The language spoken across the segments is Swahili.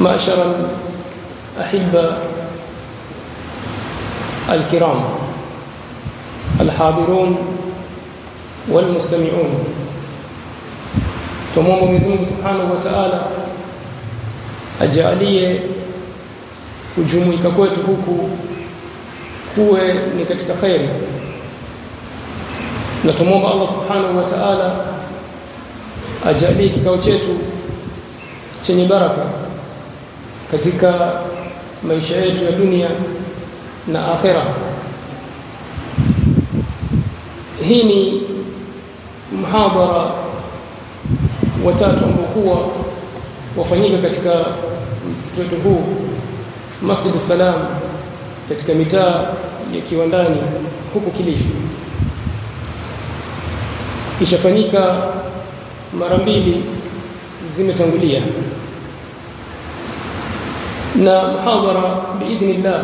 معشر الأحبة الكرام الحاضرون والمستمعون تمام Mwenyezi Mungu Subhanahu wa Ta'ala ajalie kujumuika kwetu huku kuwe ni katika khairi na tumomba Allah Subhanahu wa Ta'ala ajalie kikao chetu chenye baraka katika maisha yetu ya dunia na akhera. Hii ni mhadhara watatu ambao kuwa wafanyika katika msikiti wetu huu Masjid Salam katika mitaa ya Kiwandani huku Kilifi. Kishafanyika mara mbili zimetangulia na muhadhara biidhnillah.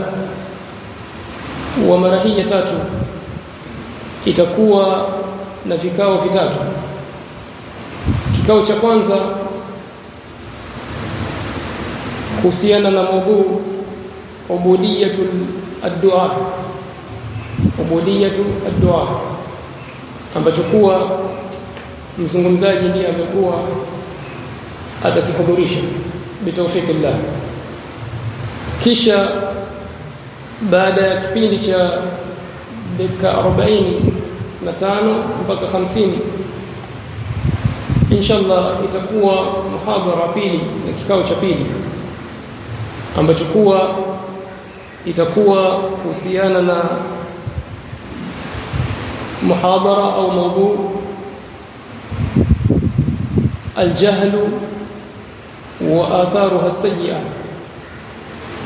Wa mara hii ya tatu itakuwa na vikao vitatu. Kikao cha kwanza kuhusiana na mada ubudiyatul addu'a. Ubudiyatu ad-du'a ambacho kuwa mzungumzaji ndiye amekuwa atakihudhurisha. Bitawfikillah kisha baada ya kipindi cha dakika 45 mpaka 50 inshallah itakuwa muhadhara pili na kikao cha pili ambacho kuwa itakuwa kuhusiana na muhadhara au mada الجهل وآثارها السيئة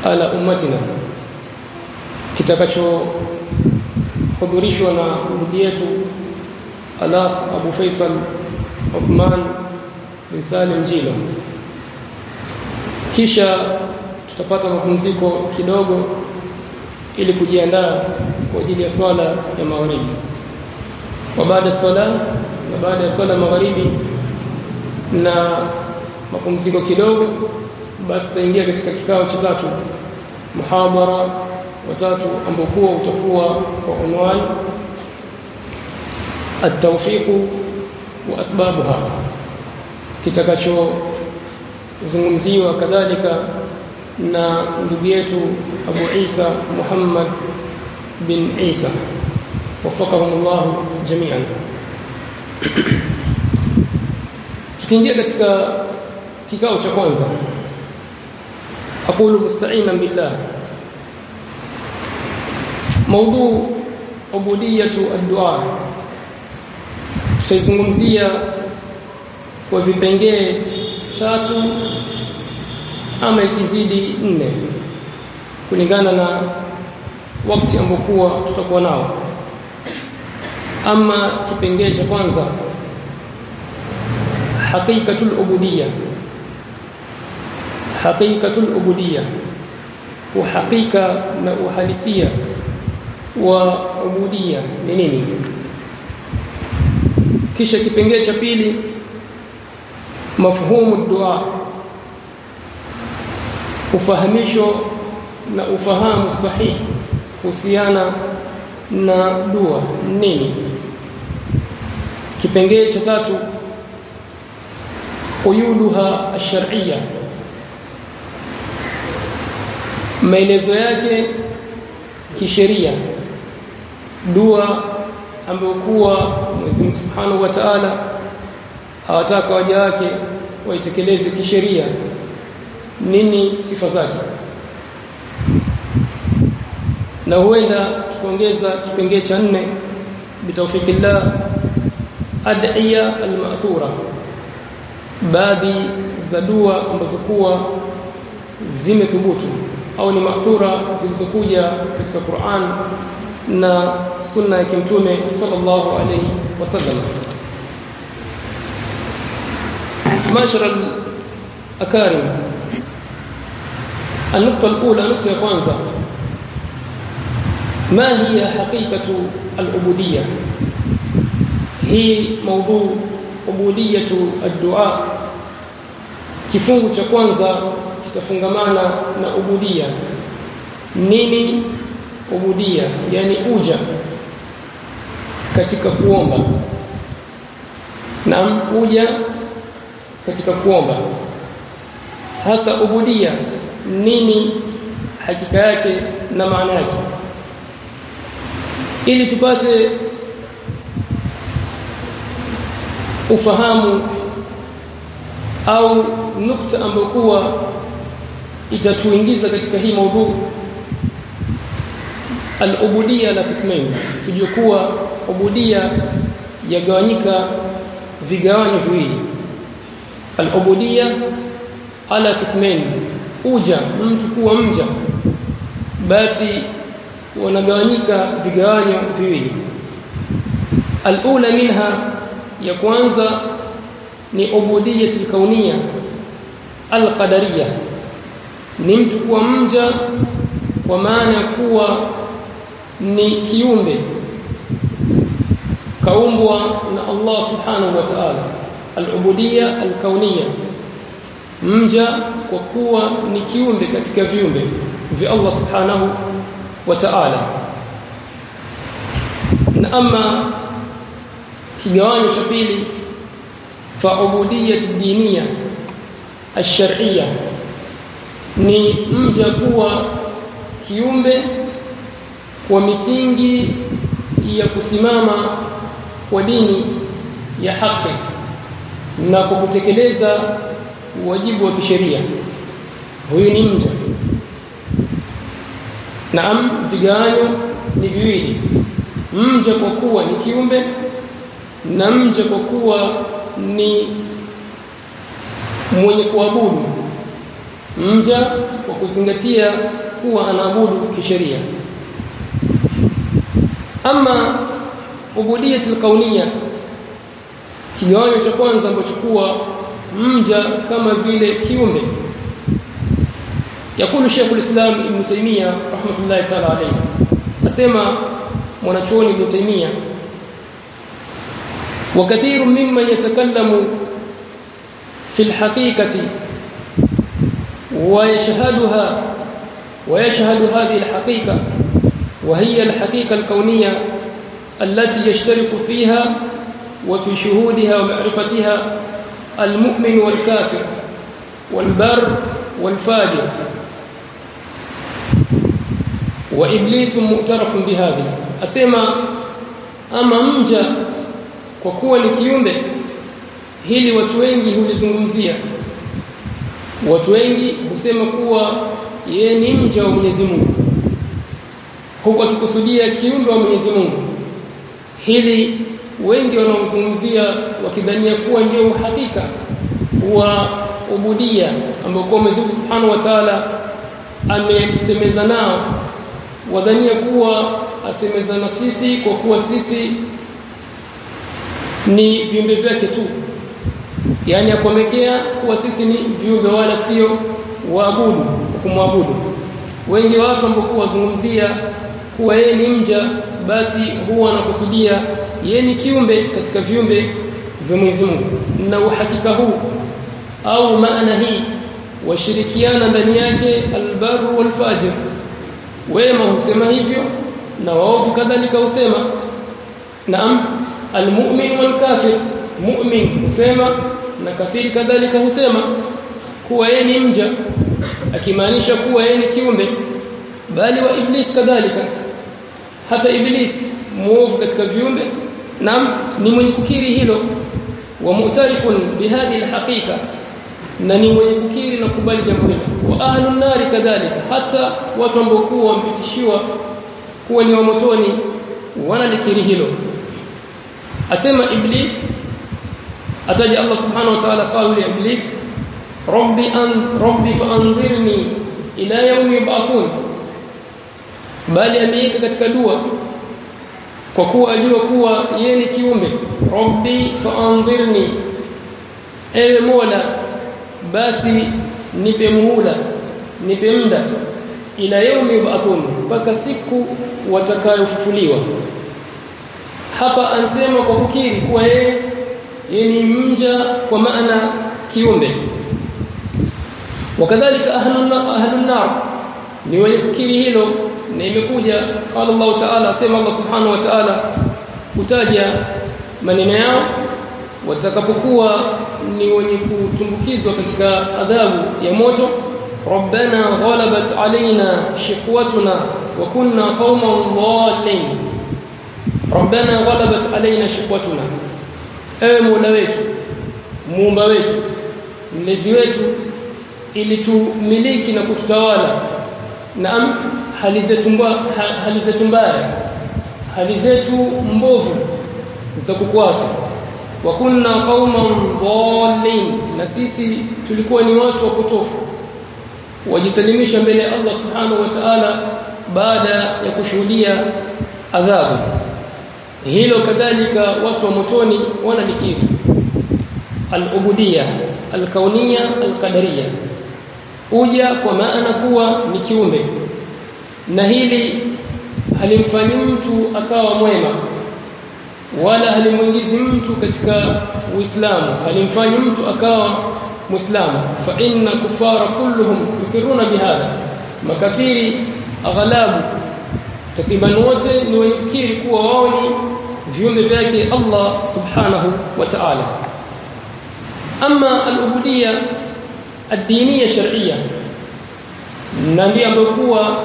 ala ummatina. Kitakachohudhurishwa na ndugu yetu alaf Abu Faisal Uthman bin Salim Jilo. Kisha tutapata mapumziko kidogo ili kujiandaa kwa ajili ya swala ya magharibi. Wa baada swala na baada ya swala magharibi na mapumziko kidogo basi tutaingia katika kikao cha tatu. Muhadhara wa tatu kuwa utakuwa kwa unwani at-tawfiq wa asbabuha. Kitakacho zungumziwa kadhalika na ndugu yetu Abu Isa Muhammad bin Isa. Wafaqahumullah jami'an. Tukiingia katika kikao cha kwanza aqulu musta'inan billah موضوع عبوديه الدعاء tutaizungumzia kwa vipengee tatu ama ikizidi nne kulingana na wakati ambokuwa tutakuwa nao ama kipengee cha kwanza haqiqatul ubudiyya haqiqatul ubudiyya. Uhakika na uhalisia. Wa ubudiyya. Ni nini? Kisha kipengele cha pili mafhumu dua. Ufahamisho na ufahamu sahihi kuhusiana na dua. Nini? Kipengele cha tatu quyuduha ash-shar'iyya maelezo yake kisheria. Dua ambayo kuwa Mwenyezi Mungu Subhanahu wa Ta'ala awataka waja wake waitekeleze kisheria. Nini sifa zake? Na huenda tukaongeza kipengee cha nne bitawfikillah ad'iya al-ma'thura. Baadhi za dua ambazo kuwa zimethubutu au ni ma'thura zilizokuja katika Qur'an na sunna ya kimtume sallallahu alayhi wasallam mashara akarim النقطة الأولى نقطة kwanza ما هي حقيقة العبودية هي موضوع عبودية الدعاء kifungu cha kwanza kitafungamana na ubudia. Nini ubudia? Yani uja katika kuomba. Na uja katika kuomba. Hasa ubudia nini hakika yake na maana yake? Ili tupate ufahamu au nukta ambayo kuwa itatuingiza katika hii maudhu al-ubudiyya la kismain tujue kuwa ubudiyya yagawanyika vigawanyo viwili. Al-ubudiyya ala kismain uja mtu kuwa mja. Basi wanagawanyika vigawanyo viwili. Al-ula minha ya kwanza ni ubudiyatul kauniyya al-qadariyya ni mtu kuwa mja kwa maana ya kuwa ni kiumbe kaumbwa na Allah subhanahu wa ta'ala. Al-ubudiyya al-kauniyya. Mja kwa kuwa ni kiumbe katika viumbe vya Allah subhanahu wa ta'ala. Na ama kigawanyo cha pili fa ubudiyyat diniya ash-shar'iyya ni mja kuwa kiumbe kwa misingi ya kusimama kwa dini ya haki na kwa kutekeleza wajibu wa kisheria. Huyu ni mja. Naam vigawanyo ni viwili. Mja kwa kuwa ni kiumbe na mja kwa kuwa ni mwenye kuabudu mja kwa kuzingatia kuwa anaabudu kisheria. Ama ubudiyat kauniyya kigawanyo cha kwanza ambacho kuwa mja kama vile kiumbe. Yakulu Sheikh al-Islam Ibn Taymiyyah rahmatullahi ta'ala alayhi. Asema mwanachuoni Ibn Taymiyyah wa kathiru mimma yatakallamu fi ويشهدها ويشهد هذه الحقيقة وهي الحقيقة الكونية التي يشترك فيها وفي شهودها ومعرفتها المؤمن والكافر والبر والفاجر. وإبليس مؤترف بهذه. أسمى أما منجا وكوى لكيومبه هي لوتوينجه لزنوزيه watu wengi husema kuwa yeye ni mja wa Mwenyezi Mungu huku akikusudia kiumbe wa Mwenyezi Mungu. Hili wengi wanaozungumzia wakidhania kuwa ndio uhakika wa ubudia ambao kwa Mwenyezi Mungu Subhanahu wa Ta'ala ametusemeza nao. Wadhania kuwa asemezana sisi kwa kuwa sisi ni viumbe vyake tu yani akomekea kuwa sisi ni viumbe wala sio waabudu kumwabudu. Wengi watu ambao wazungumzia kuwa yeye ni mja basi huwa anakusudia yeye ni kiumbe katika viumbe vya Mwenyezi Mungu. Na uhakika huu au maana hii washirikiana ndani yake albaru walfajir. Wema husema hivyo na waovu kadhalika husema. Naam almu'min walkafir mu'min husema na kafiri kadhalika husema kuwa yeye ni mja akimaanisha kuwa yeye ni kiumbe bali wa iblis kadhalika. Hata iblis muovu katika viumbe nam ni mwenye kukiri hilo wa mu'tarifun bihadhi alhaqiqa na ni mwenye kukiri na kubali jambo hilo. Wa ahlun nari kadhalika hata watu ambao kuwa wampitishiwa kuwa ni wa motoni wanalikiri hilo. Asema iblis ataja Allah subhanahu wa ta'ala ya iblis rabbi an rabbi fa'anzirni ila yawmi yub'athun. Bali ameika katika dua kwa kuwa ajua kuwa yeye ni kiume rabbi fa'anzirni ewe mola basi nipe muhula nipe muda ila yaumi yub'athun mpaka siku watakayofufuliwa. Hapa ansema kwa kukiri kuwa yeye ni mja kwa maana kiumbe wakadhalika ahlun ahlun nar ni wenye kukiri hilo na imekuja qala Allah ta'ala asema Allah subhanahu wa ta'ala kutaja maneno yao watakapokuwa ni wenye kutumbukizwa katika adhabu ya moto ربنا غلبت علينا شقوتنا وكنا قوما ضالين ربنا غلبت علينا شقوتنا ewe mola wetu muumba wetu mlezi wetu ili tumiliki na kututawala naam hali zetu hali zetu mbaya hali zetu mbovu za kukwasa wa kunna qauman dhalin na sisi tulikuwa ni watu wa kutofu wajisalimisha mbele ya Allah subhanahu wa ta'ala baada ya kushuhudia adhabu hilo kadhalika watu wa motoni wanalikiri al-ubudiyya al-kauniyya al-qadariyya. Uja kwa maana kuwa ni kiumbe. Na hili halimfanyi mtu akawa mwema wala halimuingizi mtu katika Uislamu. Halimfanyi mtu akawa Muislamu. Fa inna kufara kulluhum yukiruna bihadha. Makafiri aghalabu. Takriban wote ni kukiri kuwa wao ni viumbe vyake Allah subhanahu wa ta'ala ama al-ubudiyya ad-diniyya shar'iyya na ndiyo ambayo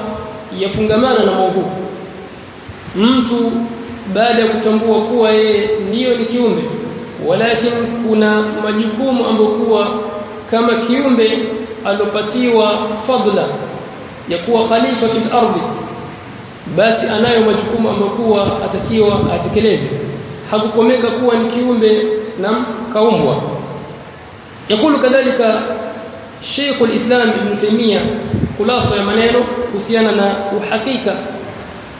yafungamana na maudu mtu baada ya kutambua kuwa yeye ndiyo ni kiumbe walakin kuna majukumu ambayo kuwa kama kiumbe alopatiwa fadla ya kuwa khalifa fil ardi basi anayo majukumu ambayo kuwa atakiwa atekeleze. Hakukomeka kuwa ni kiumbe na kaumbwa. Yakulu kadhalika Sheikh al-Islam Ibn Taymiyyah kulasa ya maneno kuhusiana na uhakika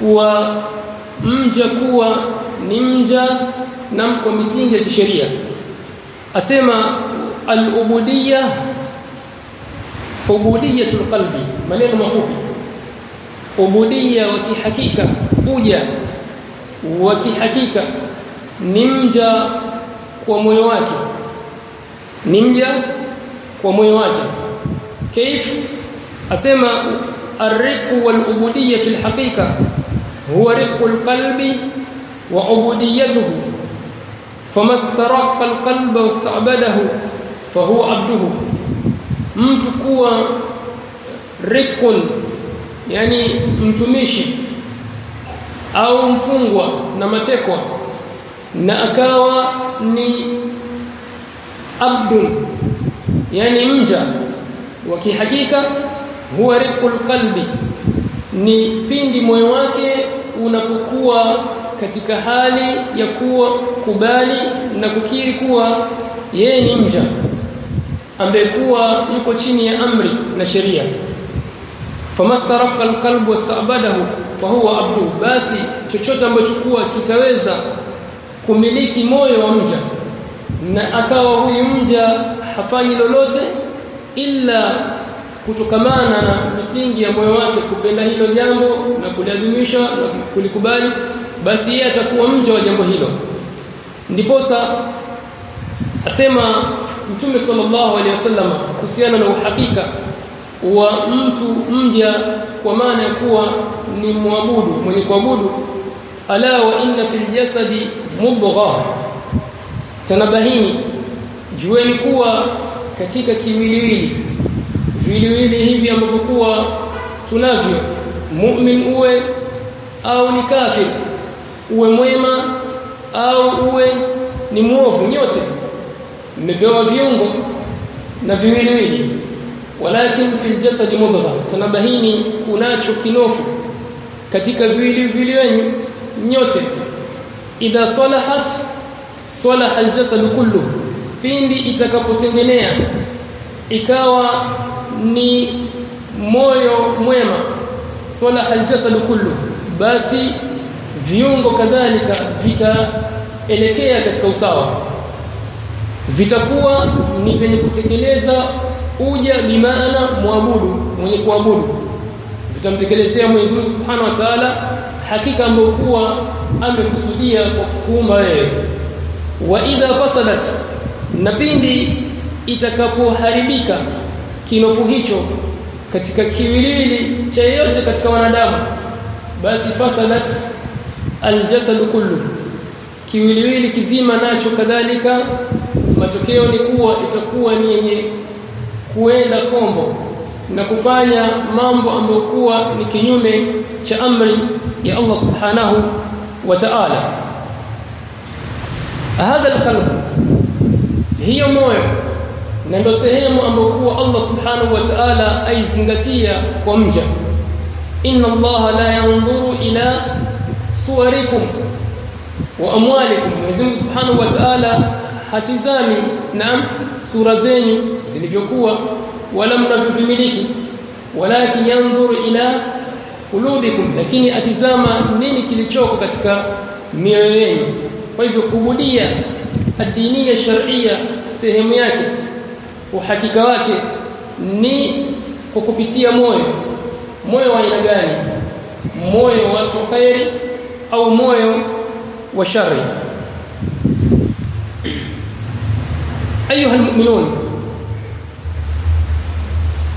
wa mja kuwa ni mja na kwa misingi ya kisheria. Asema al-ubudiyya ubudiyatul qalbi maneno mafupi ubudia wa kihakika. Kuja wa kihakika. Ni mja kwa moyo wake. Ni mja kwa moyo wake. كيف اسمع الرق والعبوديه في الحقيقة هو رق القلب وعبوديته فما استرق القلب واستعبده فهو عبده امتكوا رق yani mtumishi au mfungwa na matekwa na akawa ni abdun yani mja. Wa kihakika huwa riqul qalbi ni pindi moyo wake unapokuwa katika hali ya kuwa kubali na kukiri kuwa yeye ni mja ambaye kuwa yuko chini ya amri na sheria famastaraqa alqalbu wastabadahu fahuwa abdu. Basi chochote ambacho kuwa kitaweza kumiliki moyo wa mja na akawa huyu mja hafanyi lolote ila kutokamana na misingi ya moyo wake kupenda hilo jambo na kuliadhimisha na kulikubali basi yeye atakuwa mja wa jambo hilo. Ndiposa asema mtume sallallahu alaihi wasallam kuhusiana na uhakika wa mtu mja kwa maana ya kuwa ni muabudu mwenye kuabudu. Ala wa inna fil jasadi mudgha tanabahini jueni kuwa katika kiwiliwili. Viwiliwili hivi ambavyo kuwa tunavyo mu'min uwe au ni kafir uwe mwema au uwe ni muovu nyote. Mmepewa viungo na viwiliwili walakin fi jasad mudghah. Tanabahini kunacho kinofu katika viwili viwili nyote. Idha salahat salaha aljasad kullu. Pindi itakapotengenea ikawa ni moyo mwema salaha aljasad kullu basi viungo kadhalika vitaelekea katika usawa. Vitakuwa ni vyenye kutekeleza uja bimaana muabudu mwenye kuabudu. Vitamtekelezea Mwenyezi Mungu Subhanahu wa Ta'ala hakika ambayo kuwa amekusudia kwa kuumba wewe. Wa idha fasadat na pindi itakapoharibika kinofu hicho katika kiwiliwili cha yote katika wanadamu basi fasadat aljasad kullu kiwiliwili kizima nacho kadhalika matokeo ni kuwa itakuwa ni yenye kuenda kombo na kufanya mambo ambayo kuwa ni kinyume cha amri ya Allah subhanahu wa ta'ala. Hadha alqalb hiyo moyo na ndio sehemu ambayo kuwa Allah subhanahu wa ta'ala aizingatia kwa mja. Inna Allah la yanzuru ila suwarikum wa amwalikum. Mwenyezi subhanahu wa ta'ala hatizami na sura zenyu zilivyokuwa wala mnavyomiliki walakin yanzuru ila qulubikum lakini atizama nini kilichoko katika mioyo yenu. Kwa hivyo kubudia adinia sharia sehemu yake uhakika wake ni kwa kupitia moyo. Moyo wa aina gani? Moyo wa khairi au moyo wa shari ayuha almu'minun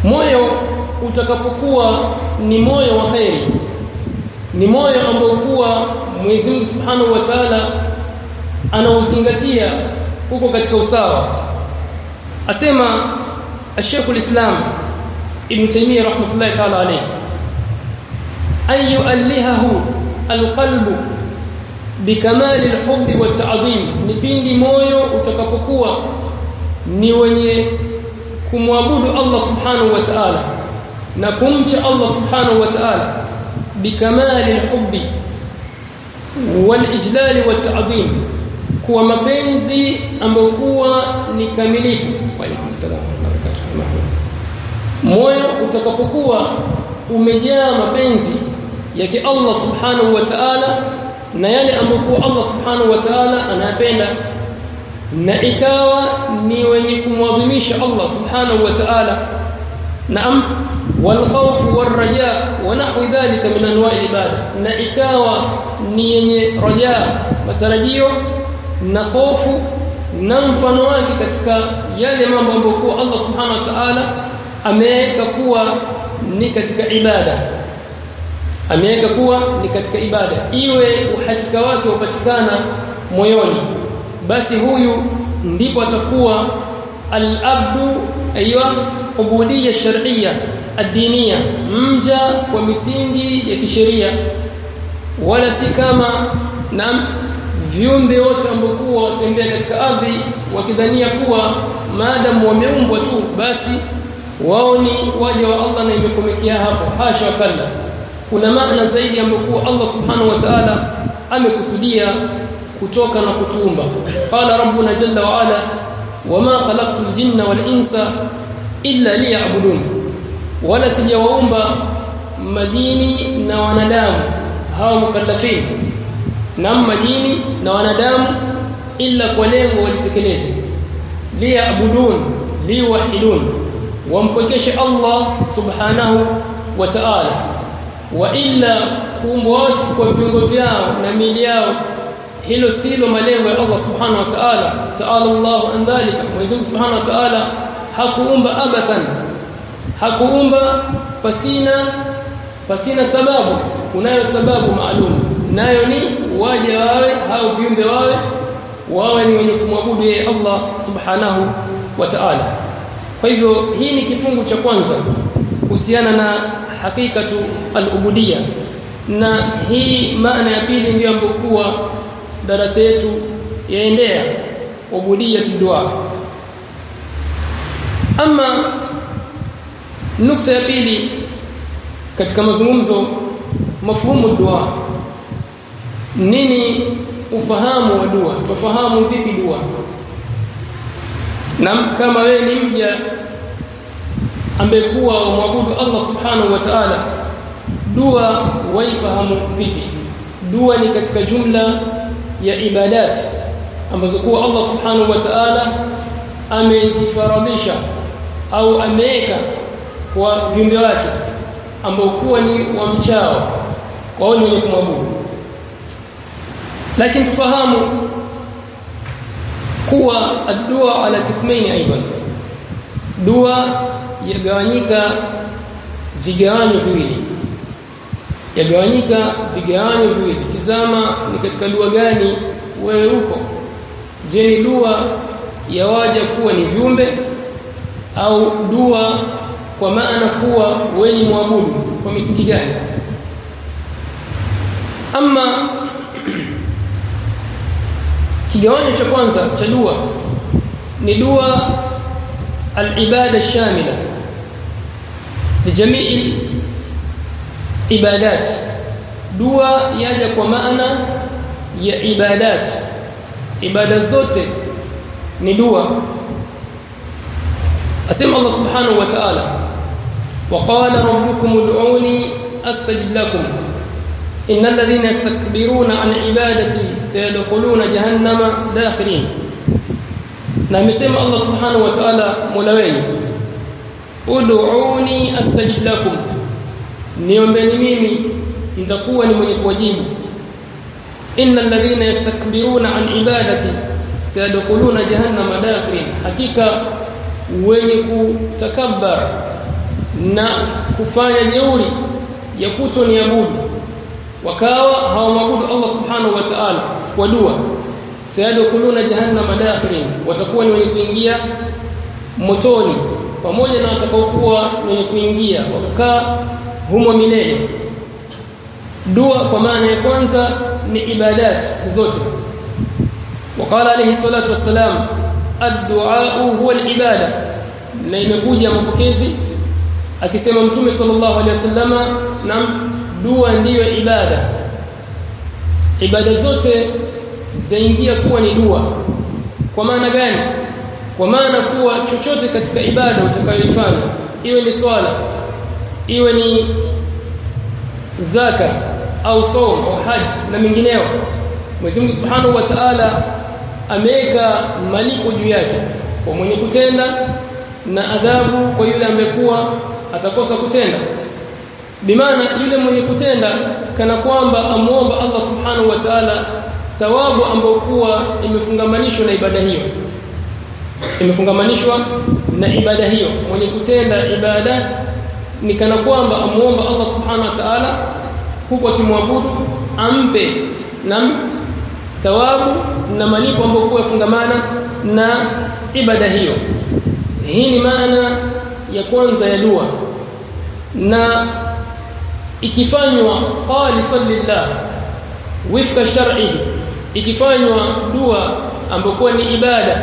moyo utakapokuwa ni moyo wa khairi ni moyo ambao kuwa Mwenyezi Mungu Subhanahu wa Ta'ala anauzingatia huko katika usawa. Asema Sheikh al-Islam Ibn Taymiyyah rahmatullahi ta'ala alayhi ayu yu'allihahu al-qalbu bikamali al-hubbi wat-ta'dhim ni pindi moyo utakapokuwa ni wenye kumwabudu Allah subhanahu wa ta'ala na kumcha Allah subhanahu wa ta'ala bikamali al-hubbi wal-ijlal kuwa mapenzi ambayo kuwa ni kamilifu. Moyo utakapokuwa umejaa mapenzi yake Allah subhanahu wa ta'ala na yale ambayo Allah subhanahu wa ta'ala anayapenda na ikawa ni wenye kumwadhimisha Allah subhanahu wa ta'ala naam wal khawf war raja wa nahwi dhalika min anwa'i ibada na ikawa ni yenye raja matarajio na hofu na mfano wake katika yale mambo ambayo Allah subhanahu wa ta'ala ameweka kuwa ni katika ibada ameweka kuwa ni katika ibada iwe uhakika wake upatikana moyoni basi huyu ndipo atakuwa al-abdu aywa ubudiyya shar'iyya ad-diniyya mja kwa misingi ya kisheria. Wala si kama na viumbe wote ambao watembea katika ardhi wakidhania kuwa maadamu wameumbwa tu basi wao ni waja wa Allah na imekomekea hapo. Hasha kalla. Kuna maana zaidi ambayo Allah subhanahu wa ta'ala amekusudia kutoka na kutuumba qala rabbuna jalla wa ala wama khalaqtu aljinna wal insa illa liya'budun. Wala sijawaumba majini na wanadamu hawa mukallafin. Na majini na wanadamu illa kwa lengo walitekeleze. Liya'budun liwahidun. Wampokeshe Allah subhanahu wa ta'ala. Wa illa kuumbwa watu kwa viungo vyao na miili yao hilo silo malengo ya Allah subhanahu wa ta'ala. Ta'ala Allah an dhalika. Mwenyezi Mungu subhanahu wa ta'ala hakuumba abathan hakuumba pasina pasina sababu. Kunayo sababu maalum. Nayo ni waje wawe au viumbe wawe wawe ni wenye kumwabudu yeye Allah subhanahu wa ta'ala. Kwa hivyo hii ni kifungu cha kwanza kuhusiana na hakikatu al-ubudiyya. Na hii maana ya pili ndio ambokuwa darasa yetu yaendea ubudia dua ama nukta ya pili katika mazungumzo mafhumu dua nini ufahamu wa dua tufahamu vipi dua na kama wewe ni mja ambaye kuwa umwabudu Allah subhanahu wa ta'ala dua waifahamu vipi? Dua ni katika jumla ya ibadat ambazo kuwa Allah subhanahu wa ta'ala amezifaradhisha au ameweka kwa viumbe wake ambao kuwa ni wamchao wao ni wenye kumwabudu lakini tufahamu kuwa addu'a ala kismaini aidan dua yagawanyika vigawanyo viwili yagawanyika vigawanyo viwili. Tizama ni katika dua gani wewe uko. Je ni dua yawaja kuwa ni viumbe au dua kwa maana kuwa wenye mwabudu? Kwa misingi gani? Ama kigawanyo cha kwanza cha dua ni dua alibada shamila lijamii ibadat dua yaja kwa maana ya ibadat ibada zote ni dua asema Allah subhanahu wa ta'ala وقال ربكم ادعوني استجب لكم ان الذين يستكبرون عن عبادتي سيدخلون جهنم داخرين na amesema Allah subhanahu wa ta'ala mola wenu ud'uni astajib lakum niombeni mimi nitakuwa ni mwenye kuwajibu. Innal ladhina yastakbiruna an ibadati sayadkhuluna jahannama dakhirin. Hakika wenye kutakabbar na kufanya jeuri ya kutoniabudu wakawa hawamwabudu Allah subhanahu wa ta'ala kwa dua sayadkhuluna jahannama dakhirin. Watakuwa ni wenye kuingia motoni pamoja na watakaokuwa wenye kuingia wakakaa humo milele. Dua kwa maana ya kwanza ni ibadat zote. Waqala alayhi salatu wassalam ad-du'a huwa al-ibada. Na imekuja mapokezi akisema mtume sallallahu alayhi wasallama na dua ndiyo ibada. Ibada zote zaingia kuwa ni dua. Kwa maana gani? Kwa maana kuwa chochote katika ibada utakayoifanya iwe ni swala iwe ni zaka au saum au haji na mengineo. Mwenyezi Mungu Subhanahu wa Ta'ala ameweka malipo juu yake kwa mwenye kutenda na adhabu kwa yule amekuwa atakosa kutenda. Bimaana yule mwenye kutenda kana kwamba amuomba Allah Subhanahu wa Ta'ala thawabu ambayo kuwa imefungamanishwa na ibada hiyo. Imefungamanishwa na ibada hiyo. Mwenye kutenda ibada ni kana kwamba amuomba Allah subhanahu wa ta'ala huku akimwabudu ampe na thawabu na malipo ambayo kwa fungamana na ibada hiyo. Hii ni maana ya kwanza ya dua. Na ikifanywa khalisan lillah wifka shar'ihi ikifanywa dua ambayo ni ibada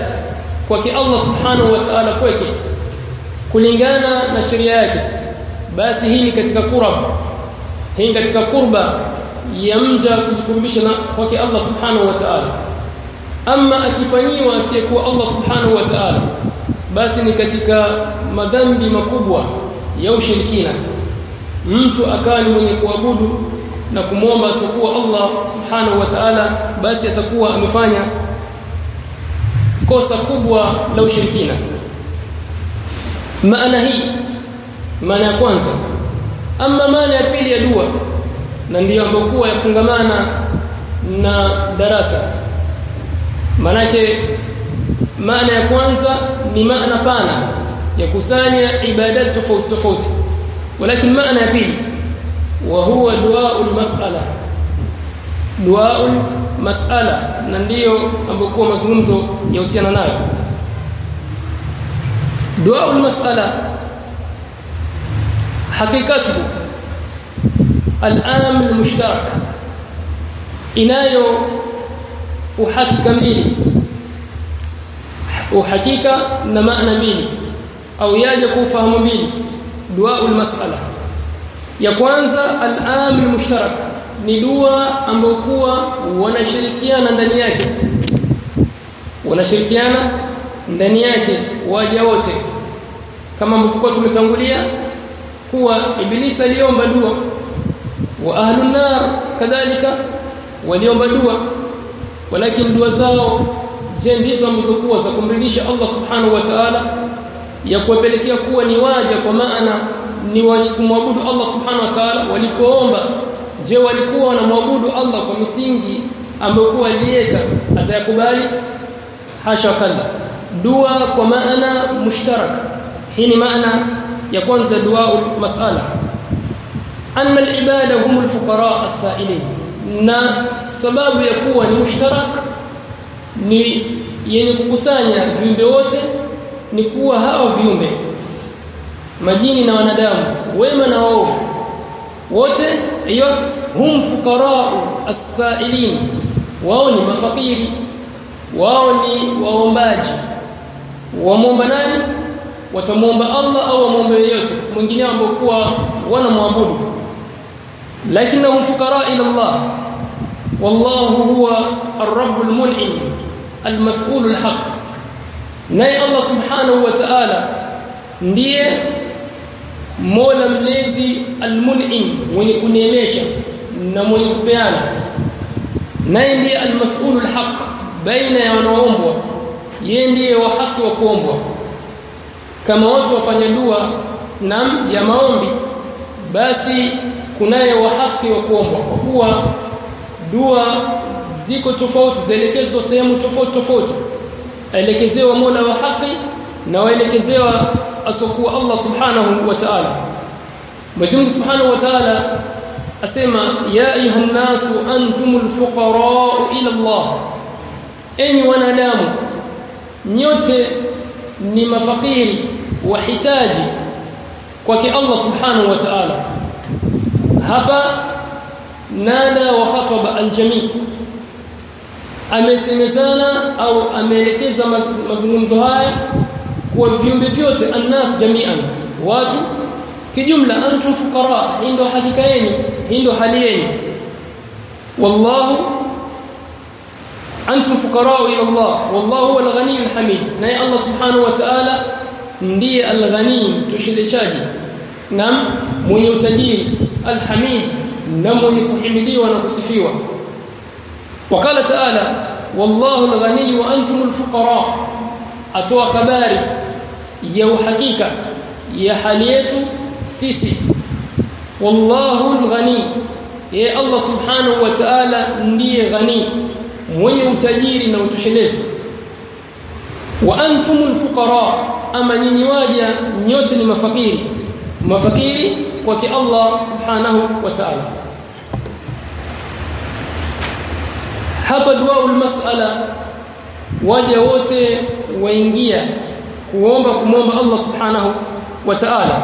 kwake Allah subhanahu wa ta'ala kwake kulingana na sheria yake basi hii ni katika kurab hii katika kurba ya mja kujikurubisha na kwake Allah subhanahu wa ta'ala. Ama akifanyiwa asiyekuwa Allah subhanahu wa ta'ala basi ni katika madhambi makubwa ya ushirikina. Mtu akawa ni mwenye kuabudu na kumwomba asiyekuwa Allah subhanahu wa ta'ala basi atakuwa amefanya kosa kubwa la ushirikina. Maana hii maana ya kwanza. Ama maana ya pili ya dua. Na ndiyo ambokuwa yafungamana na darasa. Manake maana ya kwanza ni maana pana ya kusanya ibadat tofauti tofauti. Walakin maana ya pili wa huwa duaul mas'ala. Duaul mas'ala. Na ndiyo ambokuwa mazungumzo yahusiana nayo. Duaul mas'ala hakikatu al-am al-mushtarak. Inayo uhakika mbili uhakika na maana mbili. Au yaje kufahamu mbili. Duaul mas'ala ya kwanza ni dua ambayo kuwa wanashirikiana ndani yake. Wanashirikiana ndani yake waja wote. Kama mlikuwa tumetangulia kuwa ibilisi aliomba dua. Wa ahlun nar kadhalika waliomba dua. Walakin dua zao je ndizo mzokuwa za kumridhisha Allah subhanahu wa ta'ala ya kuwapelekea kuwa ni waja kwa maana ni kumwabudu Allah subhanahu wa ta'ala walipoomba je walikuwa wanamwabudu Allah kwa misingi ambayo kuwa aliweka? Atayakubali? Hasha kalla dua kwa maana mushtarak. Hii ni maana ya kwanza dua masala. Anna al-ibada hum al-fuqara as-sa'ilin. Na sababu ya kuwa ni mushtarak ni yenye kukusanya viumbe wote ni kuwa hao viumbe majini na wanadamu wema na waovu wote hiyo hum fuqara as-sa'ilin. Wao ni mafakiri wao ni waombaji. Waomba nani watamuomba Allah au wamwombe yeyote mwingine ambao kuwa wanamwabudu lakinnahum fuqara ila Allah wallahu huwa ar-rabb al-mun'im al-mas'ul al-haq naye Allah subhanahu wa ta'ala ndiye Mola mlezi al-mun'im mwenye kuneemesha na mwenye kupeana naye ndiye al-mas'ul al-haq baina ya wanaoombwa yeye ndiye wa haki wa kuombwa kama watu wafanya dua nam ya maombi basi kunaye wa haki wa kuombwa. Kwa kuwa dua ziko tofauti zaelekezwa sehemu tofauti tofauti. Aelekezewa Mola wa haki na waelekezewa asokuwa Allah subhanahu wa ta'ala. Mwenyezi subhanahu wa ta'ala asema ya ayuhan nasu antumul fuqara ila Allah. Enyi wanadamu nyote ni mafakiri wahitaji kwake Allah subhanahu wa ta'ala. Hapa nada wa khataba aljami. Amesemezana au ameelekeza mazungumzo haya kwa viumbe vyote annas jami'an. Watu kijumla antum fuqara. Hindo hakika yenu hindo hali yenu. Wallahu antum fuqara ila Allah. Wallahu huwa al-ghani al-hamid naye Allah subhanahu wa ta'ala ndiye alghani tushindishaji na mwenye utajiri al-hamid na mwenye kuhimidiwa na kusifiwa. Wakala ta'ala wallahu al-ghani wa antum al-fuqara atoa habari ya uhakika ya hali yetu sisi. Wallahu alghani ye Allah subhanahu wa ta'ala ndiye ghani mwenye utajiri na utoshelezi. Wa antumul fuqara ama nyinyi waja nyote ni mafakiri mafakiri kwake Allah subhanahu wa ta'ala hapa duaul mas'ala waja wote waingia kuomba kumomba Allah subhanahu wa ta'ala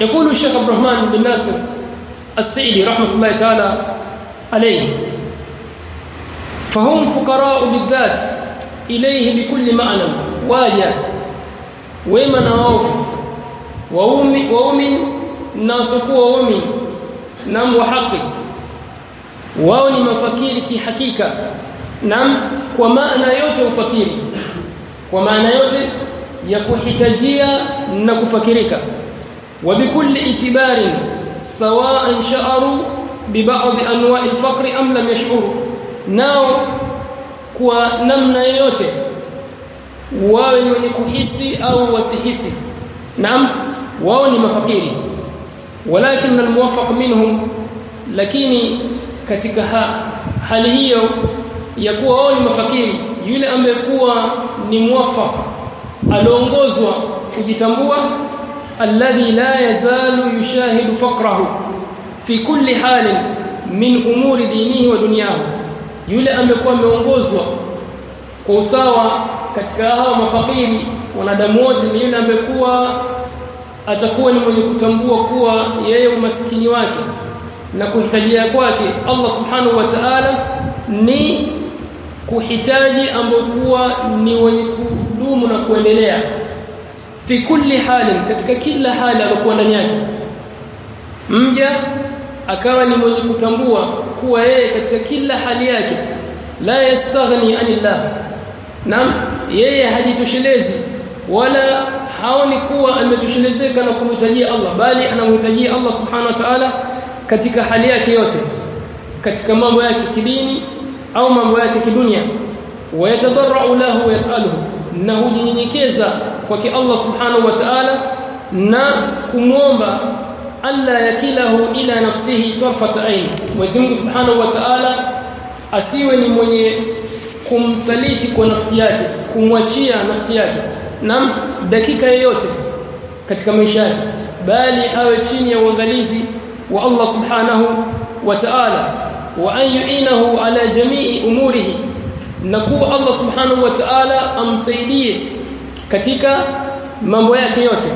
يقول الشيخ عبد الرحمن بن ناصر السعيدي رحمه الله تعالى عليه فهم فقراء بالذات إليه بكل معنى. واجا ويما نعوف. وومي وومي ناسق وومي نم وحقي. واني نعم، مفكير كي حقيقة. نم وما أنا يوت وفكير وما أنا يوت يكو حتاجيا نكو فكيرك وبكل اعتبار سواء شعروا ببعض أنواع الفقر أم لم يشعروا. ناو kwa namna yoyote wawe ni wenye kuhisi au wasihisi naam wao ni mafakiri walakin almuwaffaq minhum lakini katika ha, hali hiyo ya kuwa wao ni mafakiri yule ambaye kuwa ni muwaffaq aliongozwa kujitambua alladhi la yazalu yushahidu faqrahu fi kulli halin min umuri dinihi wa dunyahu yule amekuwa ameongozwa kwa usawa katika hawa mafakiri wanadamu wote ni yule amekuwa atakuwa ni mwenye kutambua kuwa yeye umaskini wake na kuhitajia kwake Allah subhanahu wa ta'ala ni kuhitaji ambokuwa ni wenye kudumu na kuendelea. Fi kulli halin katika kila hali alokuwa ndani yake. Mja akawa ni mwenye kutambua kuwa yeye katika kila hali yake la yastaghni anillah. Nam yeye hajitoshelezi wala haoni kuwa ametoshelezeka na kumhitajia Allah bali anamhitajia Allah subhanahu wa ta'ala katika hali yake yote katika mambo yake kidini au mambo yake kidunia. Wayatadarra'u lahu yasaluhu na hujinyenyekeza kwake Allah subhanahu wa ta'ala na kumwomba alla yakilahu ila nafsihi tarfat ain Mwenyezi Mungu subhanahu wa ta'ala asiwe ni mwenye kumsaliti kwa nafsi yake kumwachia nafsi yake na dakika yoyote katika maisha yake bali awe chini ya uangalizi wa Allah subhanahu wa ta'ala. Wa an yu'inahu ala jami'i umurihi na kuwa Allah subhanahu wa ta'ala amsaidie katika mambo yake yote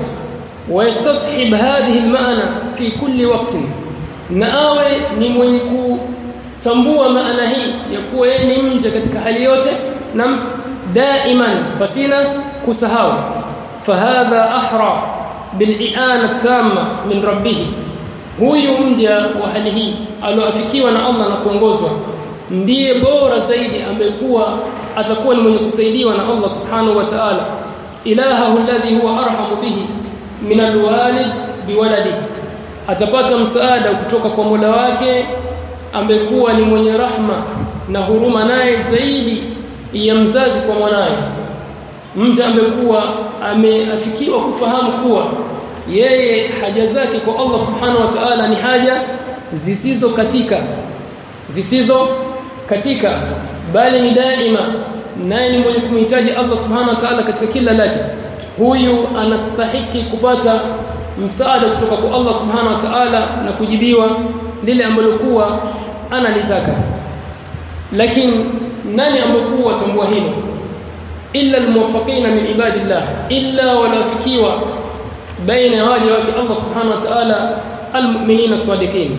ويستصحب هذه المعنى في كل وقت na awe ni mwenye kutambua maana hii ya kuwa yeye ni mja katika hali yote na daiman basina kusahau fahadha ahra bili'ana tamma min rabbih huyu mja wa hali hii aloafikiwa na Allah na kuongozwa ndiye bora zaidi amekuwa atakuwa ni mwenye kusaidiwa na Allah subhanahu wa ta'ala ilahahu alladhi huwa arhamu bihi min alwalid biwaladihi. Atapata msaada kutoka kwa Mola wake ambekuwa ni mwenye rahma na huruma naye zaidi ya mzazi kwa mwanaye. Mja ambekuwa ameafikiwa kufahamu kuwa yeye haja zake kwa Allah subhanahu wa ta'ala ni haja zisizo katika zisizo katika bali ni daima. Naye ni mwenye kumhitaji Allah subhanahu wa ta'ala katika kila lake huyu anastahiki kupata msaada kutoka kwa Allah subhanahu wa ta'ala na kujibiwa lile ambalo kuwa analitaka lakini nani ambokuwa tambua hilo illa almuwaffaqina min ibadillah illa walafikiwa baina waja wake Allah subhanahu wa ta'ala almu'minina as-sadiqin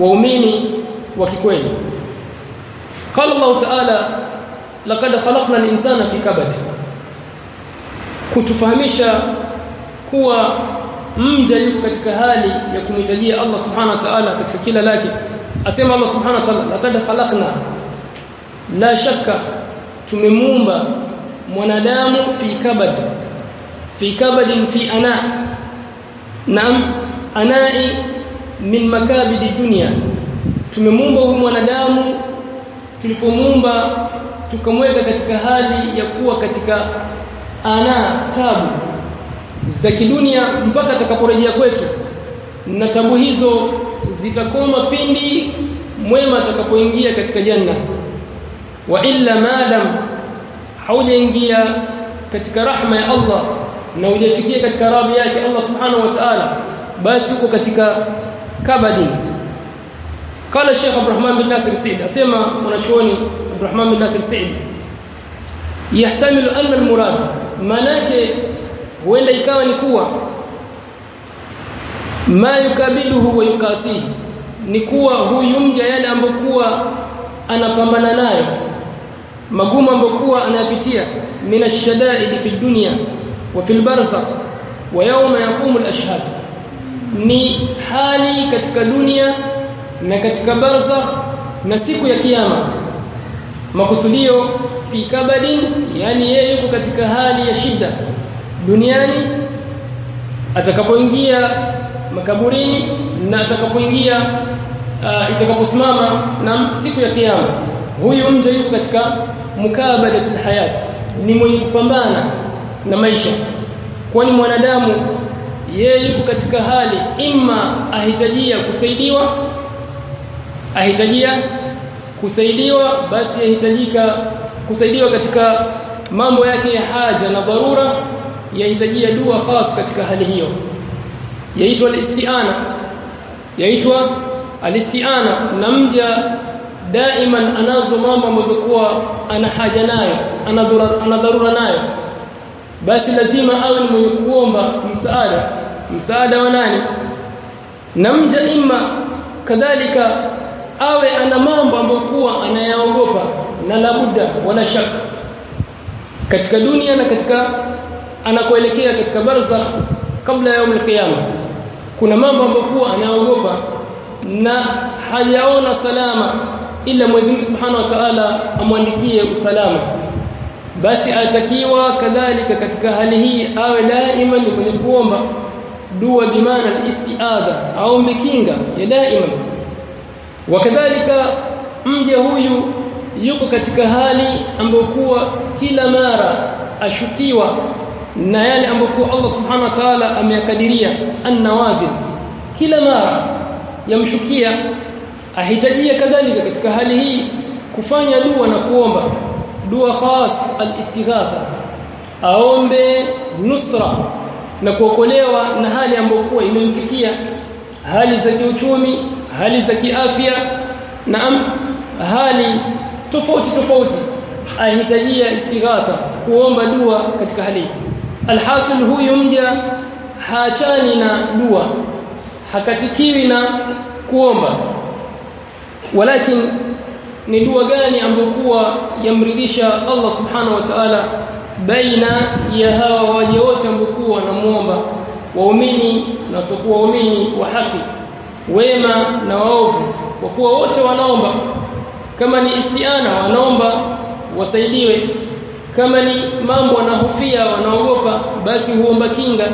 waumini wa kikweli qala Allah ta'ala laqad khalaqna al-insana fi kabad kutufahamisha kuwa mja yuko katika hali ya kumhitajia Allah subhanahu wa ta'ala katika kila lake. Asema Allah subhanahu wa ta'ala laqad khalaqna. La shakka tumemumba mwanadamu fi kabad fi kabadin fi ana. Naam anai min makabidi dunya. Tumemumba huyu mwanadamu tulipomumba tukamweka katika hali ya kuwa katika ana tabu za kidunia mpaka atakaporejea kwetu na tabu hizo zitakoma pindi mwema atakapoingia katika janna wa illa madam haujaingia katika rahma ya Allah na hujafikia katika radhi yake Allah subhanahu wa ta'ala basi uko katika kabadin قال الشيخ عبد الرحمن بن ناصر السعيد اسمع mwanachuoni عبد الرحمن بن ناصر السعيد يحتمل ان المراد manake huenda ikawa ni kuwa ma yukabiduhu wa yukasihi ni kuwa huyu mja yale ambokuwa anapambana nayo magumu ambokuwa anayapitia min ash-shada'id fi dunya wa fil barzakh wa yawma yaqumu al-ashhad. Ni hali katika dunia na katika barzakh na siku ya kiyama. Makusudio fi kabadin yani yeye yuko katika hali ya shida duniani atakapoingia makaburini na atakapoingia uh, itakaposimama na siku ya kiyama. Huyu mje yuko katika mukabadatul hayat ni mwenye kupambana na maisha. Kwani mwanadamu yeye yuko katika hali imma ahitajia kusaidiwa ahitajia kusaidiwa basi yahitajika kusaidiwa katika mambo yake ya haja na dharura yahitajia dua khas katika hali hiyo. Yaitwa al-isti'ana. Yaitwa alistiana. Na mja daiman anazo mambo ambazo kuwa ana haja nayo ana dharura nayo. Basi lazima awe ni mwenye kuomba msaada. Msaada wa nani? Na mja imma kadhalika awe ana mambo ambayo kuwa anayaogopa na labuda wala shaka. Katika dunia na katika anakoelekea katika barzakh kabla ya yaum al kuna mambo ambayo anaogopa na hayaona salama ila Mwenyezi Mungu Subhanahu wa Ta'ala amwandikie usalama. Basi atakiwa kadhalika katika hali hii awe daima ni mwenye kuomba dua bimana istiadha au mikinga ya daima wakadhalika mje huyu yuko katika hali ambayo kuwa kila mara ashukiwa na yale ambayo Allah subhanahu wa ta'ala ameyakadiria annawazil. Kila mara yamshukia ahitajia kadhalika katika hali hii kufanya dua na kuomba. Dua khas al-istighatha. Aombe nusra na kuokolewa na hali ambayo kuwa imemfikia. Hali za kiuchumi hali za kiafya na hali tofauti tofauti. Ahitajia istighatha kuomba dua katika hali. Alhasil huyu mja haachani na dua. Hakatikiwi na kuomba. Walakin ni dua gani ambokuwa yamridhisha Allah subhanahu wa ta'ala baina ya hawa waja wote ambokuwa namuomba waumini na wasiokuwa waumini wa haki. Wema na waovu. Kwa kuwa wote wanaomba kama ni istiana wanaomba wasaidiwe. Kama ni mambo wanahofia wanaogopa basi huomba kinga.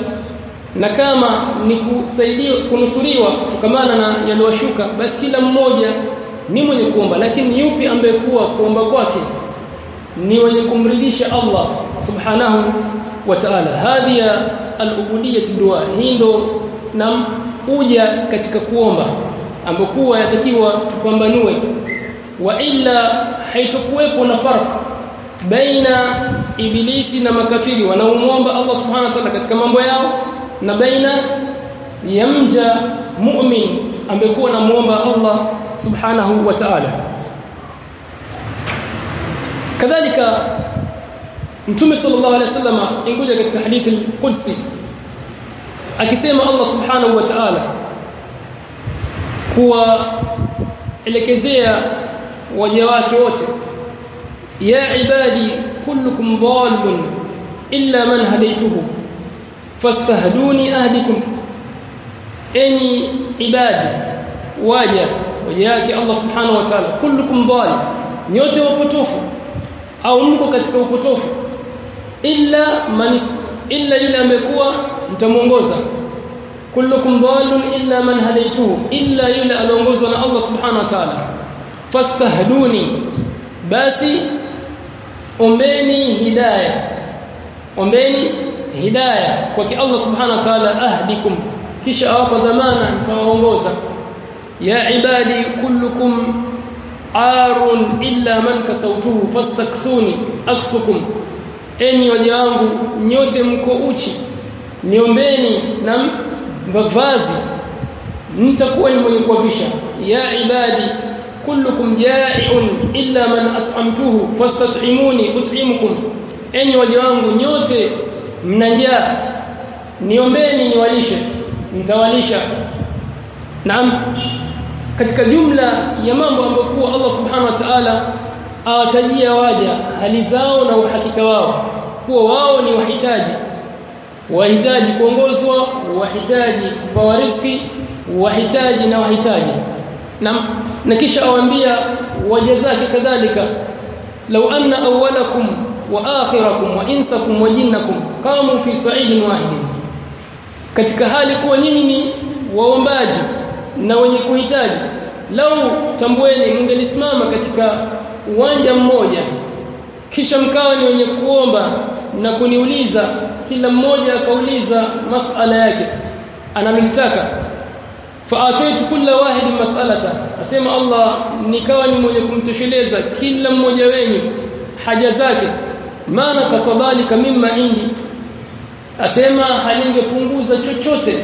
Na kama ni kusaidiwa kunusuriwa kutokana na yaliwashuka basi kila mmoja ni mwenye kuomba. Lakini yupi ambaye kuwa kuomba kwake? Ni wenye kumridhisha Allah subhanahu wa ta'ala. Hadhi al-ubudiyyah dua hii ndo na uja katika kuomba. Ambokuwa yatakiwa tupambanue illa haitokuwepo na farq baina ibilisi na makafiri wanaomuomba Allah subhanahu wa ta'ala katika mambo yao na baina ya mja mu'min ambekuwa namuomba Allah subhanahu wa ta'ala kadhalika mtume sallallahu alaihi wasallam ingoja katika hadithi al-qudsi akisema Allah subhanahu wa ta'ala kuwa elekezea waja wake wote ya ibadi kullukum dhallun illa man hadaytuhu fastahduni ahdikum enyi ibadi waja waja yake Allah subhanahu wa ta'ala kullukum dhal nyote wapotofu au mko katika upotofu illa man illa yule amekuwa mtamuongoza kullukum dhalun illa man hadaytuhu illa yule aliongozwa na Allah subhanahu wa ta'ala fastahduni basi ombeni hidayah ombeni hidayah kwa Allah subhanahu wa ta'ala ahdikum. Kisha awapa dhamana nikawaongoza ya ibadi kullukum arun illa man kasautuhu fastaksuni aksukum. Enyi waja wangu nyote mko uchi. Niombeni na mavazi mtakuwa ni mwenye kuwavisha. Ya ibadi kullukum ja'iun illa man at'amtuhu fastat'imuni ut'imukum. Enyi waja wangu nyote mna njaa. Niombeni niwalishe nitawalisha. Naam. Katika jumla ya mambo ambayo Allah subhanahu wa ta'ala awatajia waja hali zao na uhakika wao. Kuwa wao ni wahitaji. Wahitaji kuongozwa wahitaji kupewa wahitaji na wahitaji na, na kisha awaambia waja zake kadhalika law anna awwalakum wa akhirakum wa insakum wa jinnakum qamu fi sa'idin wahidin. Katika hali kuwa nyinyi ni waombaji na wenye kuhitaji lau tambueni mngelisimama katika uwanja mmoja kisha mkawa ni wenye kuomba na kuniuliza kila mmoja akauliza masala yake anamilitaka faataitu kulla wahidin mas'alata asema Allah nikawa ni mwenye kumtosheleza kila mmoja wenyu haja zake. Maana kasadhalika mimma indi. Asema halingepunguza chochote